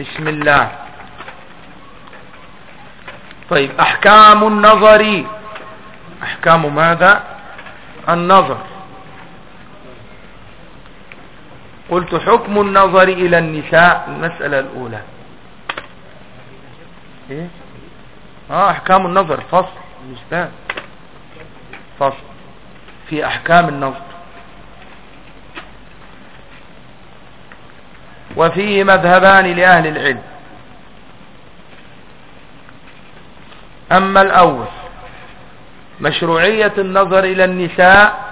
بسم الله. طيب أحكام النظر. أحكام ماذا؟ النظر. قلت حكم النظر إلى النساء المسألة الأولى. إيه؟ آه أحكام النظر فصل مش فصل. في أحكام النظر. وفيه مذهبان لأهل العلم. أما الأول مشروعية النظر إلى النساء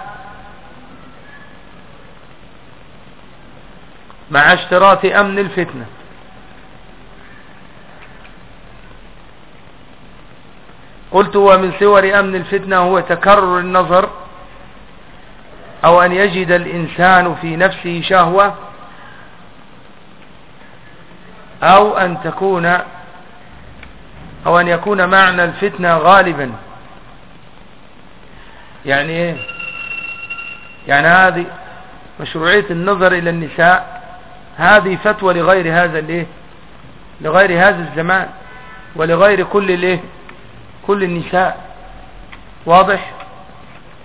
مع اشتراط أمن الفتنة. قلت ومن صور أمن الفتنة هو تكرر النظر أو أن يجد الإنسان في نفسه شهوة أو أن تكون أو أن يكون معنى الفتنة غالبا. يعني إيه؟ يعني هذه مشروعية النظر إلى النساء هذه فتوى لغير هذا الإيه؟ لغير هذا الزمان ولغير كل الإيه؟ كل النساء. واضح؟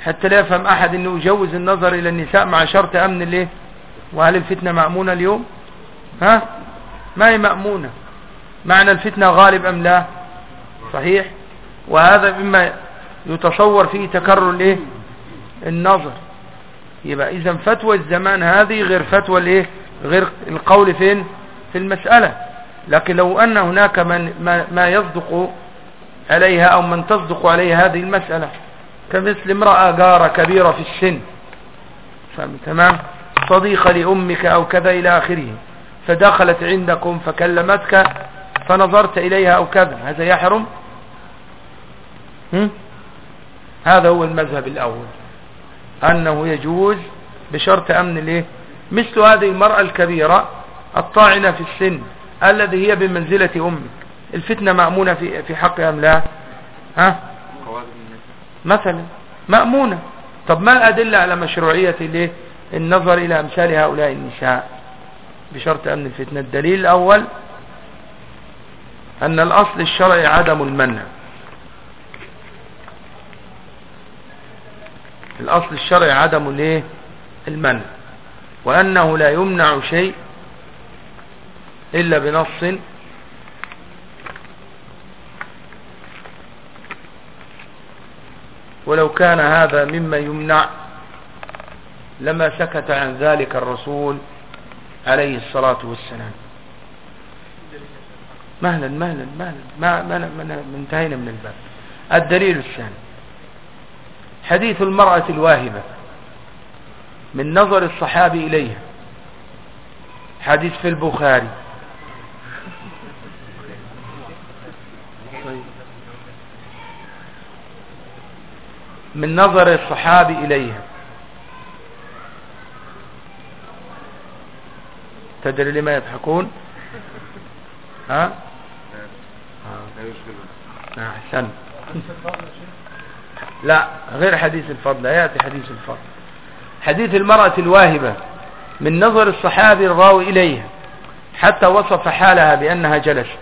حتى لا يفهم أحد إنه يجوز النظر إلى النساء مع شرط أمن الإيه؟ وهل الفتنة مأمونة اليوم؟ ها؟ ما هي مأمونة؟ معنى الفتنة غالب أم لا؟ صحيح؟ وهذا مما يتصور فيه تكرر الإيه؟ النظر. يبقى اذا فتوى الزمان هذه غير فتوى الإيه؟ غير القول فين؟ في المسألة. لكن لو أن هناك من ما, ما يصدق عليها أو من تصدق عليها هذه المسألة كمثل امرأة جارة كبيرة في السن تمام؟ صديقة لأمك أو كذا إلى آخره. فدخلت عندكم فكلمتك فنظرت إليها أو كذا. هذا يحرم؟ هم؟ هذا هو المذهب الأول. أنه يجوز بشرط أمن الإيه؟ مثل هذه المرأة الكبيرة الطاعنة في السن الذي هي بمنزلة أمك الفتنة مأمونة في في حق أم لا؟ ها؟ مثلا مأمونة. طب ما الأدلة على مشروعية الإيه؟ النظر إلى أمثال هؤلاء النساء؟ بشرط أمن الفتنة. الدليل الأول أن الأصل الشرعي عدم المنع. الأصل الشرعي عدم الايه المنع. وأنه لا يمنع شيء إلا بنص ولو كان هذا مما يمنع لما سكت عن ذلك الرسول عليه الصلاة والسلام. مهلا مهلا مهلا. ما, ما, انتهينا من الباب. الدليل الثاني. حديث المرأة الواهبة. من نظر الصحابي إليها. حديث في البخاري. من نظر الصحابي إليها. تدري لما يضحكون؟ ها؟ لا أحسن. لا غير حديث الفضل لا يأتي حديث الفضل. حديث المرأة الواهبة من نظر الصحابي الراوي إليها حتى وصف حالها بأنها جلست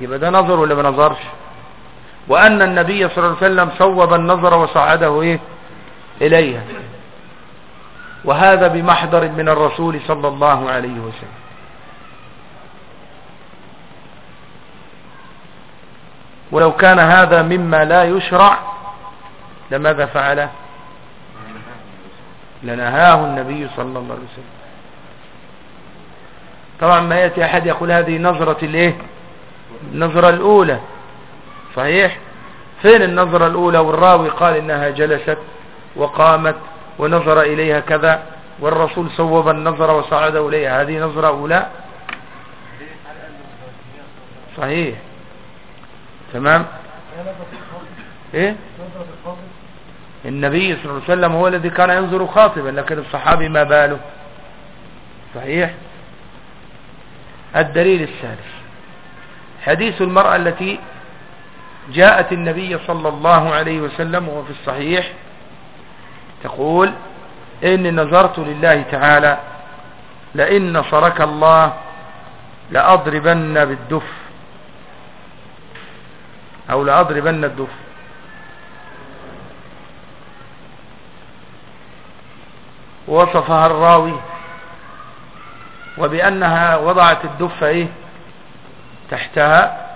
يبقى ده نظر ولا ما نظرش؟ وأن النبي صلى الله عليه وسلم صوب النظر وصعده إيه؟ إليها. وهذا بمحضر من الرسول صلى الله عليه وسلم. ولو كان هذا مما لا يشرع لماذا فعله؟ لنهاه النبي صلى الله عليه وسلم. طبعا ما يأتي أحد يقول هذه نظرة الايه النظرة الأولى. صحيح؟ فين النظرة الأولى؟ والراوي قال إنها جلست وقامت ونظر إليها كذا والرسول صوب النظر وصعد إليها. هذه نظرة أولى؟ صحيح. تمام؟ إيه؟ النبي صلى الله عليه وسلم هو الذي كان ينظر خاطبا لكن الصحابي ما باله. صحيح؟ الدليل الثالث. حديث المرأة التي جاءت النبي صلى الله عليه وسلم وهو في الصحيح تقول إني نظرت لله تعالى لئن نصرك الله لأضربن بالدف. أو لأضربن الدف. وصفها الراوي وبأنها وضعت الدف إيه؟ تحتها.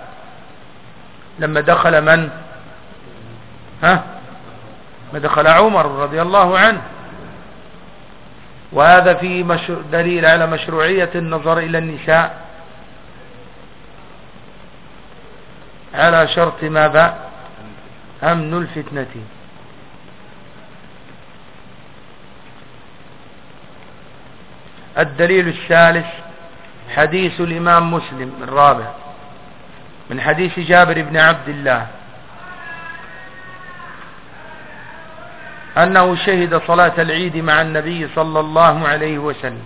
لما دخل من؟ ها؟ ما دخل عمر رضي الله عنه. وهذا في دليل على مشروعية النظر إلى النساء. على شرط ماذا؟ أمن الفتنة. الدليل الثالث حديث الإمام مسلم الرابع من حديث جابر بن عبد الله. أنه شهد صلاة العيد مع النبي صلى الله عليه وسلم.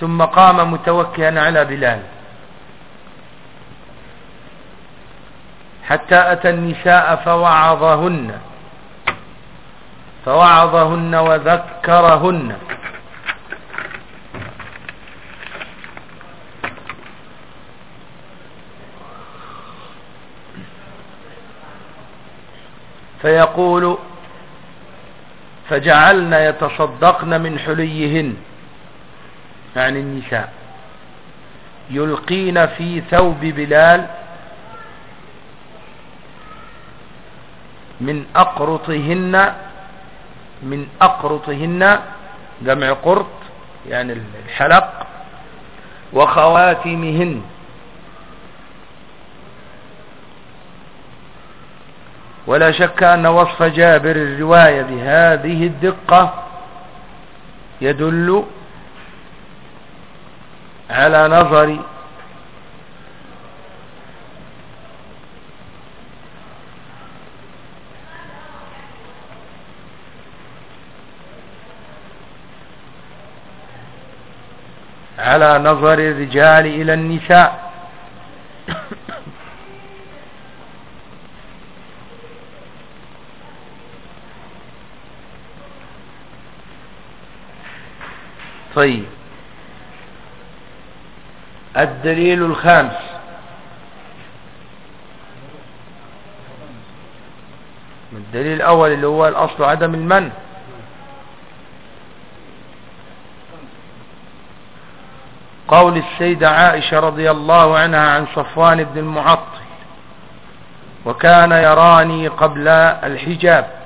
ثم قام متوكئا على بلال. حتى أتى النساء فوعظهن. فوعظهن وذكرهن. فيقول فجعلن يتصدقن من حليهن يعني النساء يلقين في ثوب بلال من أقرطهن من أقرطهن جمع قرط يعني الحلق وخواتمهن. ولا شك أن وصف جابر الرواية بهذه الدقة يدل على نظر على نظر الرجال إلى النساء. طيب. الدليل الخامس. الدليل الأول اللي هو الأصل عدم المنع. قول السيدة عائشة رضي الله عنها عن صفوان بن المعطل. وكان يراني قبل الحجاب.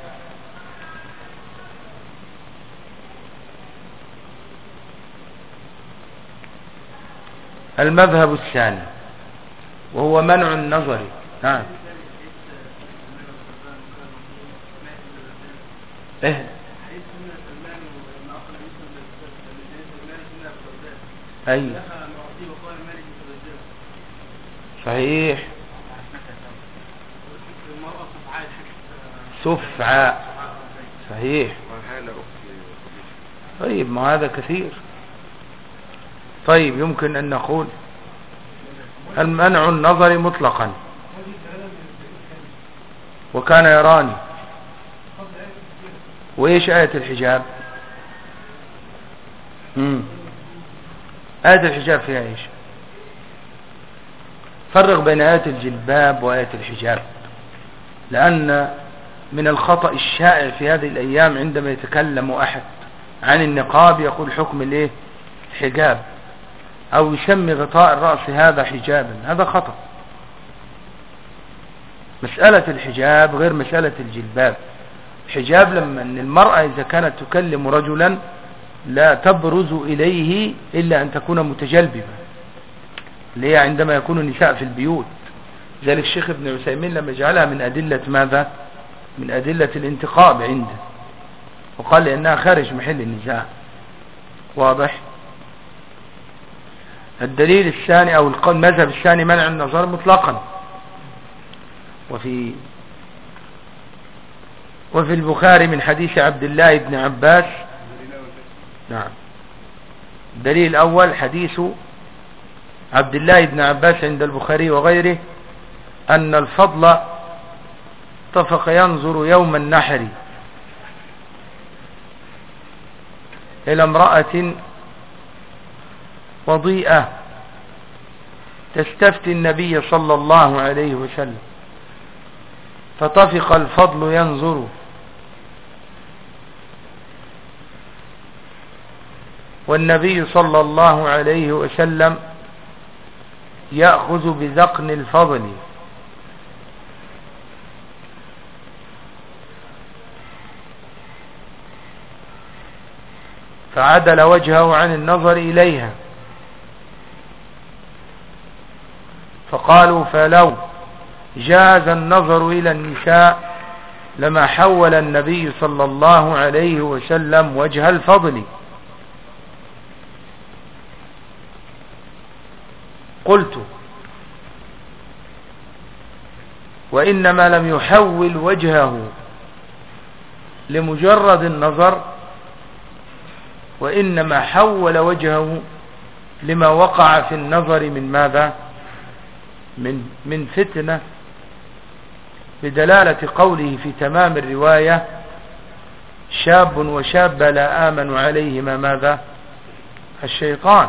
المذهب الثاني وهو منع النظر. نعم. إيه. أيوة. صحيح. سفعاء صحيح. طيب ما هذا كثير. طيب يمكن أن نقول المنع النظر مطلقا. وكان يراني. وإيش آية الحجاب؟ مم. آية الحجاب فيها إيش؟ فرق بين آية الجلباب وآية الحجاب. لأن من الخطأ الشائع في هذه الأيام عندما يتكلم أحد عن النقاب يقول حكم الإيه؟ حجاب. أو يسمي غطاء الرأس هذا حجابا. هذا خطأ. مسألة الحجاب غير مسألة الجلباب. الحجاب لما أن المرأة إذا كانت تكلم رجلا لا تبرز إليه إلا أن تكون متجلببة. اللي هي عندما يكون النساء في البيوت. ذلك الشيخ ابن عثيمين لما جعلها من أدلة ماذا؟ من أدلة الانتقاب عنده. وقال لأنها خارج محل النساء. واضح؟ الدليل الثاني أو المذهب الثاني منع النظر مطلقا. وفي وفي البخاري من حديث عبد الله بن عباس. نعم. الدليل الأول حديث عبد الله بن عباس عند البخاري وغيره أن الفضل اتفق ينظر يوم النحر إلى امرأة وضيئة تستفتي النبي صلى الله عليه وسلم. فطفق الفضل ينظر. والنبي صلى الله عليه وسلم يأخذ بذقن الفضل. فعدل وجهه عن النظر إليها. فقالوا فلو جاز النظر إلى النساء لما حول النبي صلى الله عليه وسلم وجه الفضل. قلت وإنما لم يحول وجهه لمجرد النظر وإنما حول وجهه لما وقع في النظر من ماذا؟ من, من فتنة بدلالة قوله في تمام الرواية شاب وشاب لا آمن عليهما ماذا؟ الشيطان.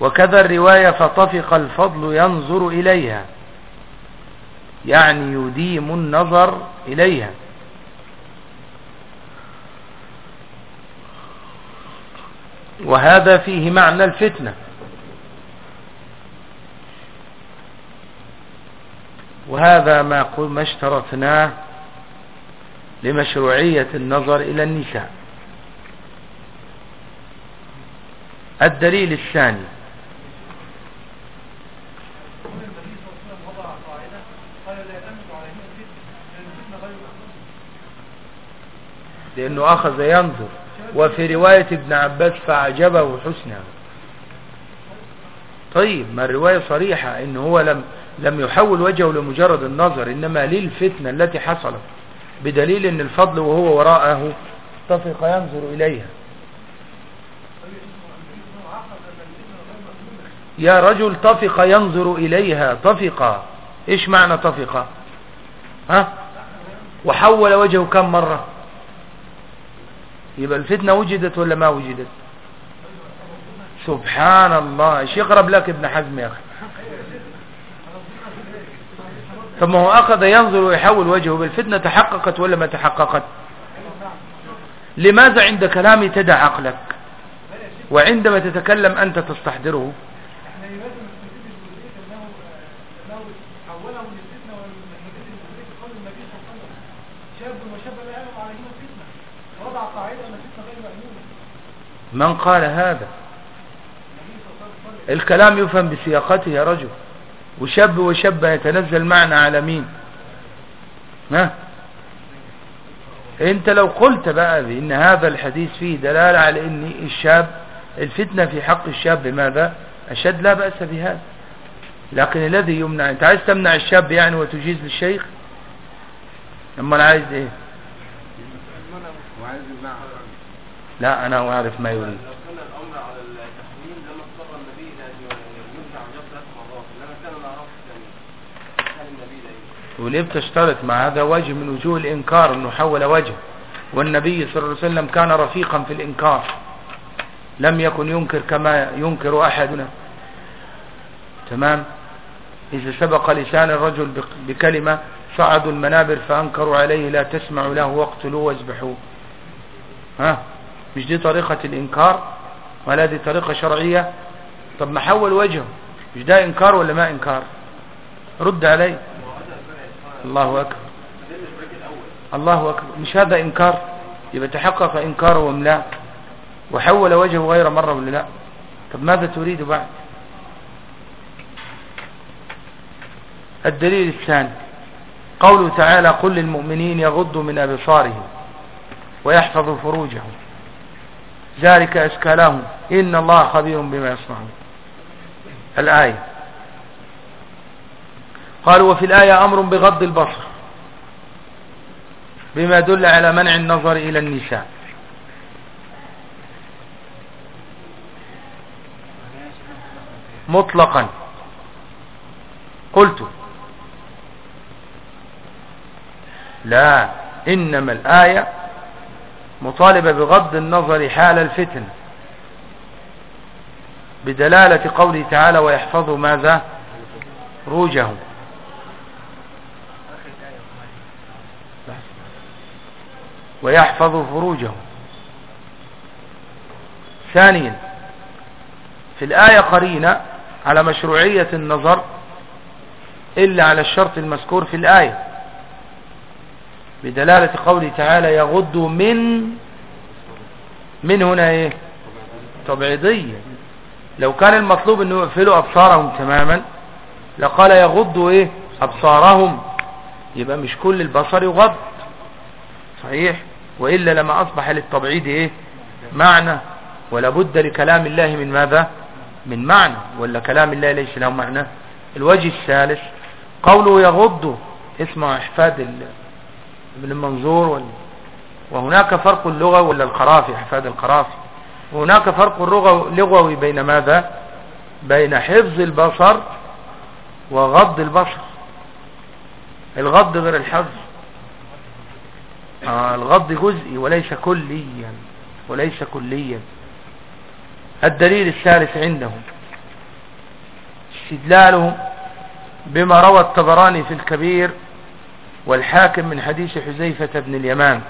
وكذا الرواية فطفق الفضل ينظر إليها يعني يديم النظر إليها. وهذا فيه معنى الفتنة. وهذا ما ما اشترطناه لمشروعية النظر إلى النساء. الدليل الثاني. لأنه أخذ ينظر. وفي رواية ابن عباس فعجبه حسنها طيب ما الرواية صريحة إن هو لم لم يحول وجهه لمجرد النظر إنما للفتنة التي حصلت بدليل أن الفضل وهو وراءه طفق ينظر إليها. يا رجل طفق ينظر إليها طفق إيش معنى طفق ها؟ وحول وجهه كم مرة؟ يبقى الفتنة وجدت ولا ما وجدت؟ سبحان الله إيش يقرب لك ابن حزم يا أخي؟ ما هو أخذ ينظر ويحول وجهه بالفتنة تحققت ولا ما تحققت؟ لماذا عند كلامي تدع عقلك؟ وعندما تتكلم أنت تستحضره. من قال هذا؟ الكلام يفهم بسياقته يا رجل. وشاب وشاب يتنزل معنا على مين؟ ها؟ انت لو قلت بقى بان هذا الحديث فيه دلالة على إن الشاب الفتنة في حق الشاب بماذا؟ أشد لا بأس بهذا لكن الذي يمنع أنت عايز تمنع الشاب يعني وتجيز للشيخ؟ اما أنا عايز إيه؟ لا أنا أعرف ما يريد. وليه بتشترط مع هذا وجه من وجوه الإنكار أنه حول وجه. والنبي صلى الله عليه وسلم كان رفيقا في الإنكار. لم يكن ينكر كما ينكر أحدنا. تمام؟ إذا سبق لسان الرجل بكلمة صعدوا المنابر فأنكروا عليه لا تسمع له واقتلوه واذبحوه ها؟ مش دي طريقة الإنكار ولا دي طريقة شرعية. طب ما حول وجهه مش ده إنكار ولا ما إنكار؟ رد عليه الله أكبر. الله أكبر. مش هذا إنكار؟ يبقى تحقق إنكاره وملا وحول وجهه غير مرة ولا لا؟ طب ماذا تريد بعد؟ الدليل الثاني. قوله تعالى قل للمؤمنين يغضوا من أبصارهم ويحفظوا فروجهم. ذلك أزكى لهم إن الله خبير بما يصنعون. الآية. قالوا وفي الآية أمر بغض البصر. بما دل على منع النظر إلى النساء. مطلقا. قلت. لا. إنما الآية مطالبة بغض النظر حال الفتن بدلالة قوله تعالى ويحفظوا ماذا روجهم ويحفظوا فروجهم ثانيا في الآية قرينة على مشروعية النظر إلا على الشرط المذكور في الآية. بدلالة قوله تعالى يغضوا من من هنا إيه؟ تبعيضية. لو كان المطلوب انه يقفلوا أبصارهم تماما لقال يغضوا إيه؟ أبصارهم. يبقى مش كل البصر يغض. صحيح؟ وإلا لما أصبح للتبعيد إيه؟ معنى. ولا بد لكلام الله من ماذا؟ من معنى. ولا كلام الله ليس له معنى. الوجه الثالث قوله يغض. اسمه إحفاد ابن المنظور وهناك فرق اللغة ولا القرافي احفاد القرافي. وهناك فرق لغوي بين ماذا؟ بين حفظ البصر وغض البصر. الغض غير الحفظ. آه الغض جزئي وليس كليا وليس كليا. الدليل الثالث عندهم. استدلالهم بما روى الطبراني في الكبير والحاكم من حديث حزيفة بن اليمان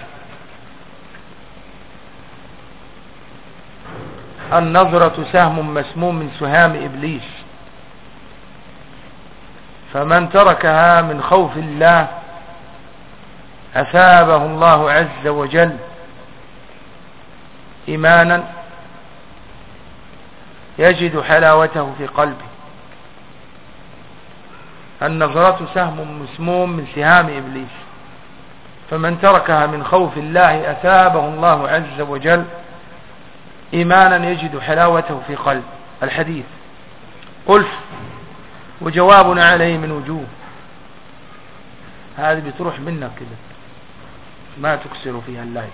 النظرة سهم مسموم من سهام إبليس فمن تركها من خوف الله أثابه الله عز وجل إيمانا يجد حلاوته في قلبه. النظرة سهم مسموم من سهام إبليس. فمن تركها من خوف الله أثابه الله عز وجل إيمانا يجد حلاوته في قلب. الحديث. قلت وجوابنا عليه من وجوه. هذه بتروح منك كده. ما تكسر فيها اللعب.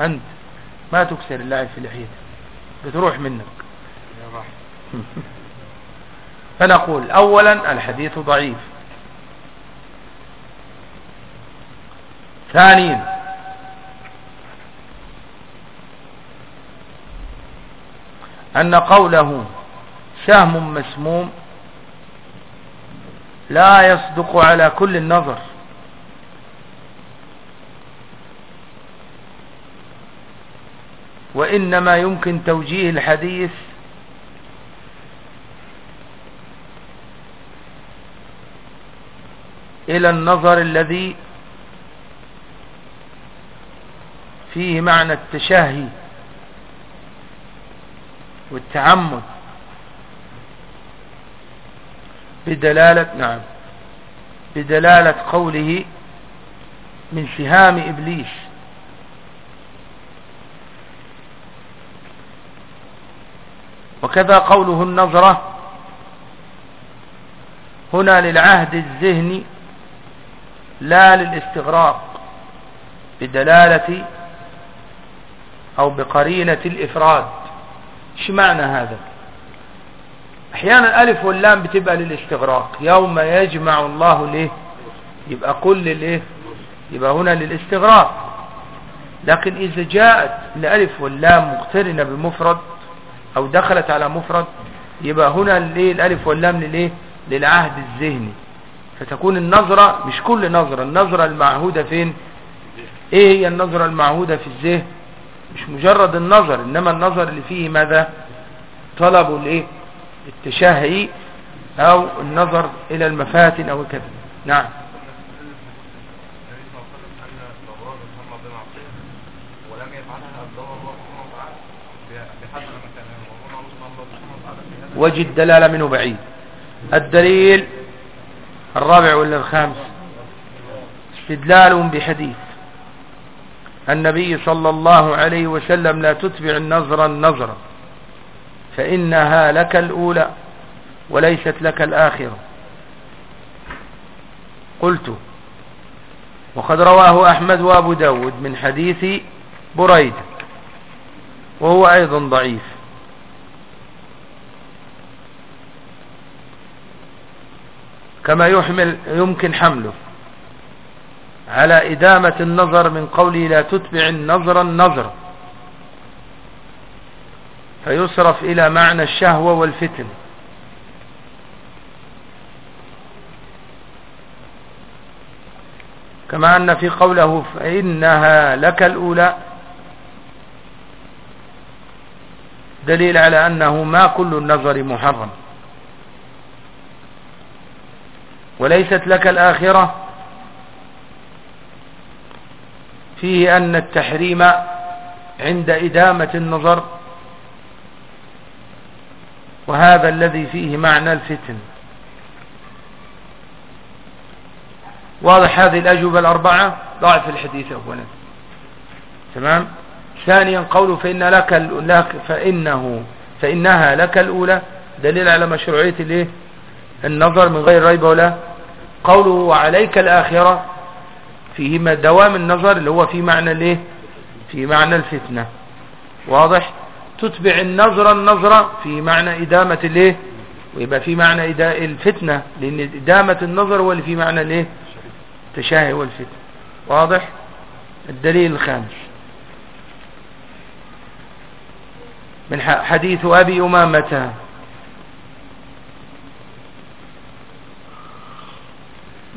أنت ما تكسر اللعب في لحيتك بتروح منك. فنقول أولا الحديث ضعيف. ثانيا أن قوله سهم مسموم لا يصدق على كل النظر. وإنما يمكن توجيه الحديث إلى النظر الذي فيه معنى التشهي والتعمد. بدلالة نعم بدلالة قوله من سهام إبليس. وكذا قوله النظرة هنا للعهد الذهني لا للاستغراق بدلالة أو بقرينة الإفراد. إيش معنى هذا؟ أحيانا الالف واللام بتبقى للاستغراق. يوم يجمع الله ليه يبقى كل ليه يبقى هنا للاستغراق. لكن إذا جاءت الالف واللام مقترنة بمفرد أو دخلت على مفرد يبقى هنا الالف واللام للعهد الذهني. فتكون النظرة مش كل نظرة النظرة المعهودة فين؟ إيه هي النظرة المعهودة في الذهن؟ مش مجرد النظر إنما النظر اللي فيه ماذا؟ طلب الإيه؟ التشهي أو النظر إلى المفاتن أو كذا. نعم. وجه الدلالة منه بعيد. الدليل الرابع ولا الخامس؟ استدلال بحديث. النبي صلى الله عليه وسلم لا تتبع النظر النظر فإنها لك الأولى وليست لك الآخرة. قلت وقد رواه أحمد وأبو داود من حديث بريد وهو أيضا ضعيف. كما يحمل يمكن حمله. على إدامة النظر من قوله لا تتبع النظر النظر. فيصرف إلى معنى الشهوة والفتن. كما أن في قوله فإنها لك الأولى. دليل على أنه ما كل النظر محرم. وليست لك الآخرة فيه أن التحريم عند إدامة النظر وهذا الذي فيه معنى الفتن. واضح هذه الأجوبة الأربعة؟ ضعف الحديث أولا. تمام؟ ثانيا قوله فإن لك, لك فإنه فإنها لك الأولى. دليل على مشروعية النظر من غير ريب ولا قوله وعليك الآخرة فيه دوام النظر اللي هو في معنى الايه؟ في معنى الفتنة. واضح؟ تتبع النظر النظرة في معنى إدامة الايه؟ ويبقى في معنى إداء الفتنة لأن إدامة النظر هو اللي في معنى الايه؟ التشاهي والفتنة. واضح؟ الدليل الخامس. من حديث أبي أمامة.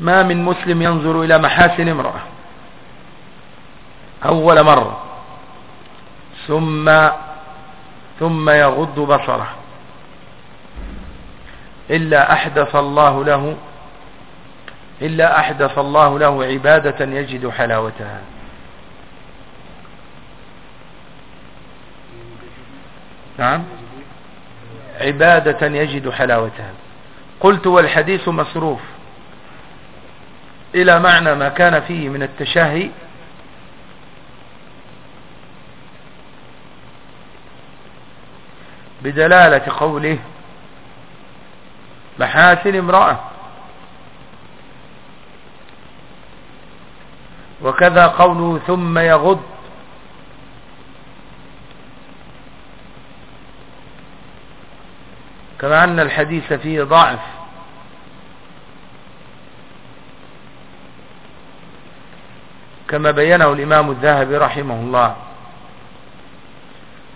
ما من مسلم ينظر إلى محاسن امرأة. أول مرة. ثم ثم يغض بصره. إلا أحدث الله له إلا أحدث الله له عبادة يجد حلاوتها. نعم. عبادة يجد حلاوتها. قلت والحديث مصروف. إلى معنى ما كان فيه من التشهي. بدلالة قوله محاسن امرأة. وكذا قوله ثم يغض. كما أن الحديث فيه ضعف. كما بينه الإمام الذهبي رحمه الله.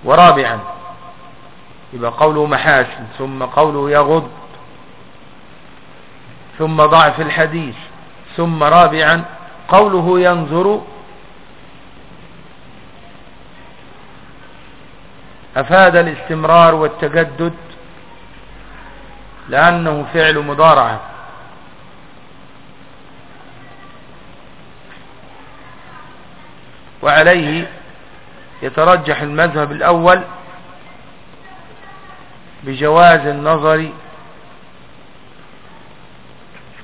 ورابعا يبقى قوله محاسن ثم قوله يغض ثم ضعف الحديث ثم رابعا قوله ينظر. أفاد الاستمرار والتجدد لأنه فعل مضارعة. وعليه يترجح المذهب الأول بجواز النظر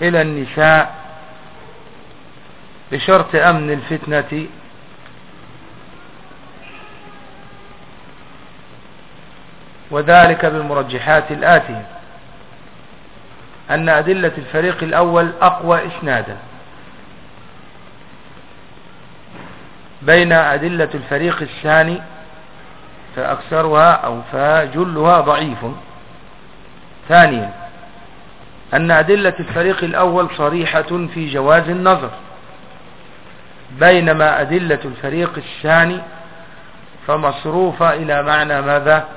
إلى النساء بشرط أمن الفتنة وذلك بالمرجحات الآتية أن أدلة الفريق الأول أقوى إسنادا. بين أدلة الفريق الثاني فأكثرها أو فجلها ضعيف. ثانيا أن أدلة الفريق الأول صريحة في جواز النظر. بينما أدلة الفريق الثاني فمصروفة إلى معنى ماذا؟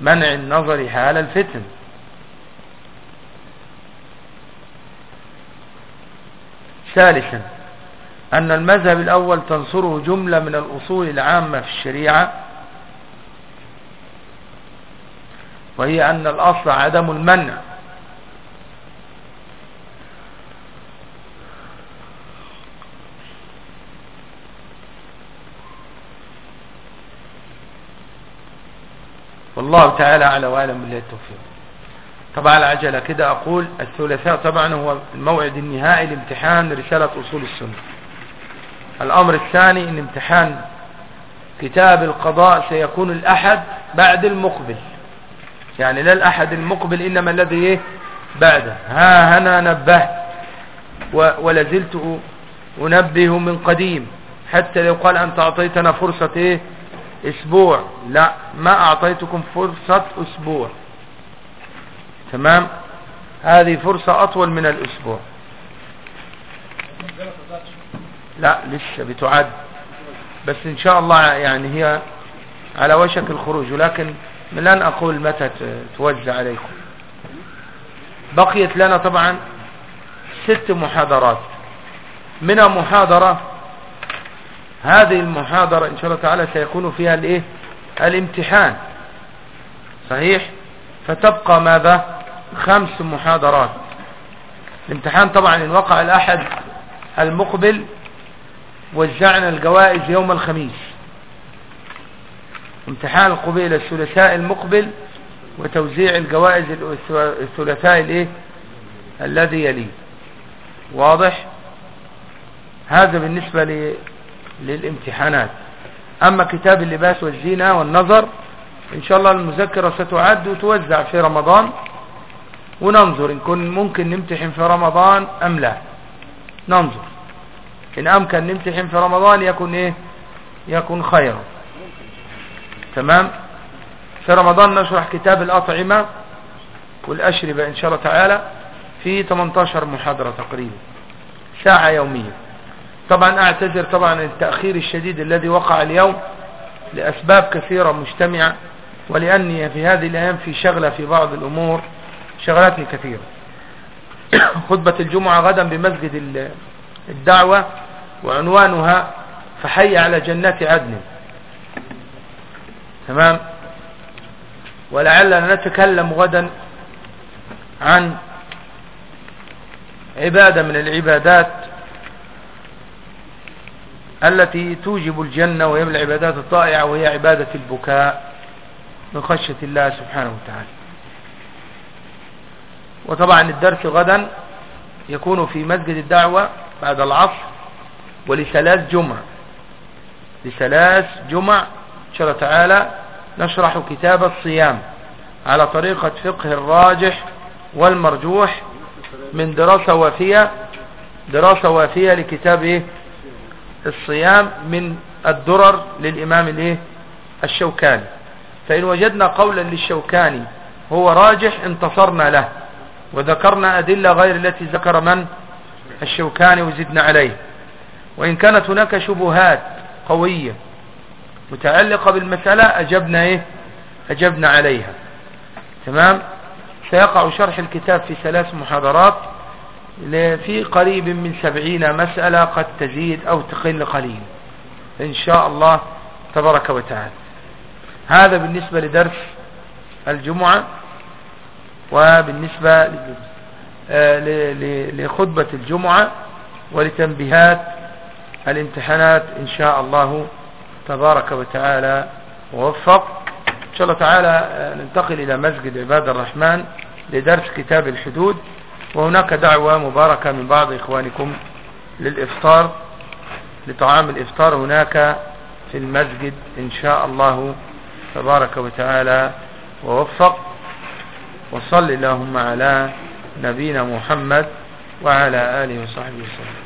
منع النظر حال الفتن. ثالثا أن المذهب الأول تنصره جملة من الأصول العامة في الشريعة وهي أن الأصل عدم المنع. والله تعالى على وعلم بالله التوفيق. طبعا العجلة كده أقول الثلاثاء طبعا هو الموعد النهائي لامتحان رسالة أصول السنة. الأمر الثاني إن امتحان كتاب القضاء سيكون الأحد بعد المقبل. يعني لا الأحد المقبل إنما الذي إيه؟ بعده. ها هنا نبهت ولازلت أنبه من قديم. حتى لو قال أنت أعطيتنا فرصة إيه؟ أسبوع. لا ما أعطيتكم فرصة أسبوع. تمام؟ هذه فرصة أطول من الأسبوع. لا لسه بتعد. بس إن شاء الله يعني هي على وشك الخروج ولكن لن أقول متى توزع عليكم. بقيت لنا طبعا ست محاضرات. منها محاضرة هذه المحاضرة إن شاء الله تعالى سيكون فيها الإيه؟ الامتحان. صحيح؟ فتبقى ماذا؟ خمس محاضرات. الامتحان طبعا إن وقع الأحد المقبل وزعنا الجوائز يوم الخميس. امتحان القبيل الثلاثاء المقبل وتوزيع الجوائز الثلاثاء الايه؟ الذي يليه. واضح؟ هذا بالنسبة للامتحانات. أما كتاب اللباس والزينة والنظر إن شاء الله المذكرة ستعد وتوزع في رمضان وننظر إن كن ممكن نمتحن في رمضان أم لا. ننظر. إن أمكن نمتحن في رمضان يكون إيه؟ يكون خيرا. تمام؟ في رمضان نشرح كتاب الأطعمة والأشربة إن شاء الله تعالى في 18 محاضرة تقريبا. ساعة يومية. طبعا أعتذر طبعا التأخير الشديد الذي وقع اليوم لأسباب كثيرة مجتمعة ولأني في هذه الأيام في شغلة في بعض الأمور شغلاتي كثيرة. خطبة الجمعة غدا بمسجد الدعوة وعنوانها فحي على جنات عدن. تمام؟ ولعلنا نتكلم غدا عن عبادة من العبادات التي توجب الجنة وهي من العبادات الطائعة وهي عبادة البكاء من خشية الله سبحانه وتعالى. وطبعا الدرس غدا يكون في مسجد الدعوة بعد العصر. ولثلاث جمع. لثلاث جمع. إن شاء الله تعالى نشرح كتاب الصيام على طريقة فقه الراجح والمرجوح من دراسة وافية. دراسة وافية لكتاب إيه؟ الصيام من الدرر للإمام الايه الشوكاني. فإن وجدنا قولا للشوكاني هو راجح انتصرنا له وذكرنا أدلة غير التي ذكر من؟ الشوكاني وزدنا عليه. وإن كانت هناك شبهات قوية متعلقة بالمسألة أجبنا إيه؟ أجبنا عليها. تمام؟ سيقع شرح الكتاب في ثلاث محاضرات في قريب من سبعين مسألة قد تزيد أو تقل قليل. إن شاء الله تبارك وتعالى. هذا بالنسبة لدرس الجمعة وبالنسبة آه، لخطبة الجمعة ولتنبيهات الامتحانات إن شاء الله تبارك وتعالى. ووفق. إن شاء الله تعالى آه، ننتقل إلى مسجد عباد الرحمن لدرس كتاب الحدود. وهناك دعوة مباركة من بعض إخوانكم للإفطار لطعام الإفطار هناك في المسجد إن شاء الله تبارك وتعالى. ووفق. وصل اللهم على نبينا محمد وعلى آله وصحبه وسلم.